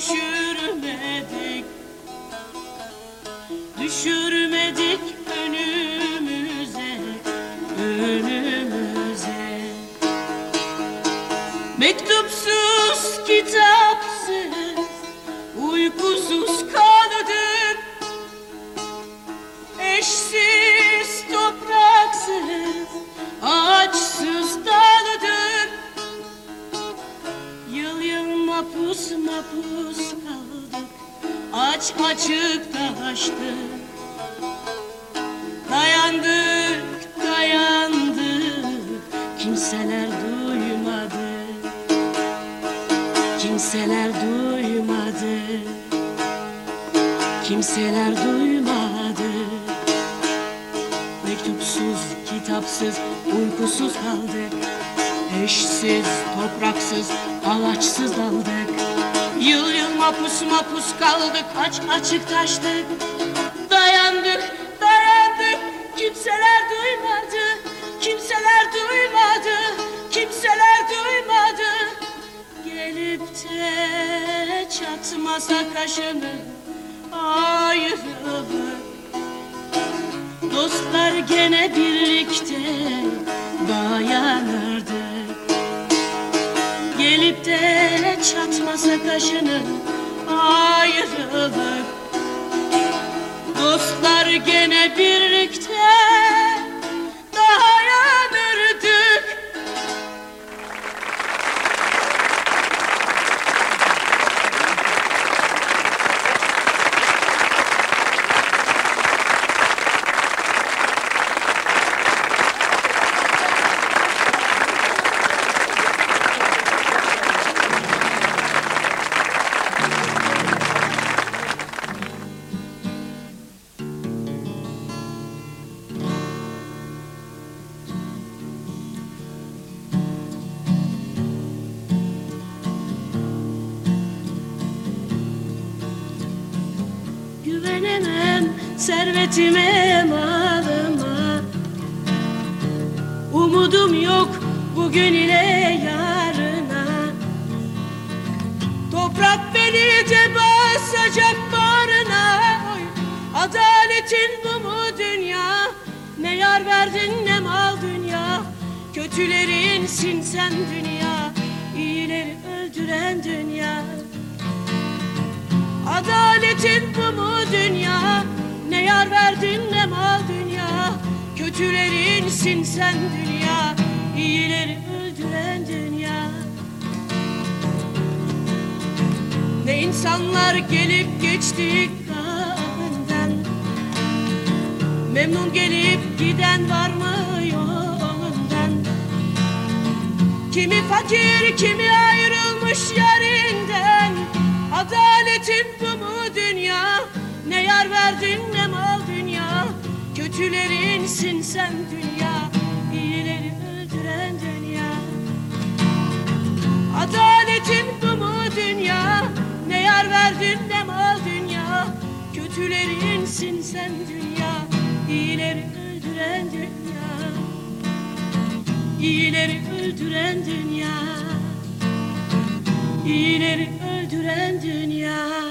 düşürmedik. Düşürmedik önümüze Önümüze. Mektupsuz, kitapsız Uykusuz kaldık. Eşsiz, topraksız Ağaçsız mapus kaldık Aç açık taştık Dayandık dayandık. Kimseler duymadı. Kimseler duymadı. Kimseler duymadı. Mektupsuz, kitapsız, uykusuz kaldık. Eşsiz, topraksız, ağaçsız daldık Yıl yıl mapus mapus kaldık Aç açık taştık Dayandık, dayandık Kimseler duymadı. Kimseler duymadı Kimseler duymadı. Gelip de çatmasa kaşını Ayrılık Dostlar gene birlikte dayanırdı de çatmasa kaşını ayrılık. Dostlar gene birlikte Güvenemem servetime malıma. Umudum yok bugün ile yarına. Toprak beni de basacak bağrına Oy, Adaletin bu mu dünya? Ne yar verdin ne mal dünya? Kötülerinsin sen dünya İyileri öldüren dünya. Adaletin bu dünya Ne yar verdin ne mal dünya. Kötülerinsin sen dünya İyileri öldüren dünya. Ne insanlar gelip geçti kapından Memnun gelip giden var mı yolundan? Kimi fakir kimi ayrılmış yerinden. Adaletin bu mu dünya Ne yar verdin ne mal dünya. Kötülerinsin sen dünya. İyileri öldüren dünya. Adaletin bu mu dünya? Ne yar verdin ne mal dünya. Kötülerinsin sen dünya. İyileri öldüren dünya. İyileri öldüren dünya. İyileri öldüren dünya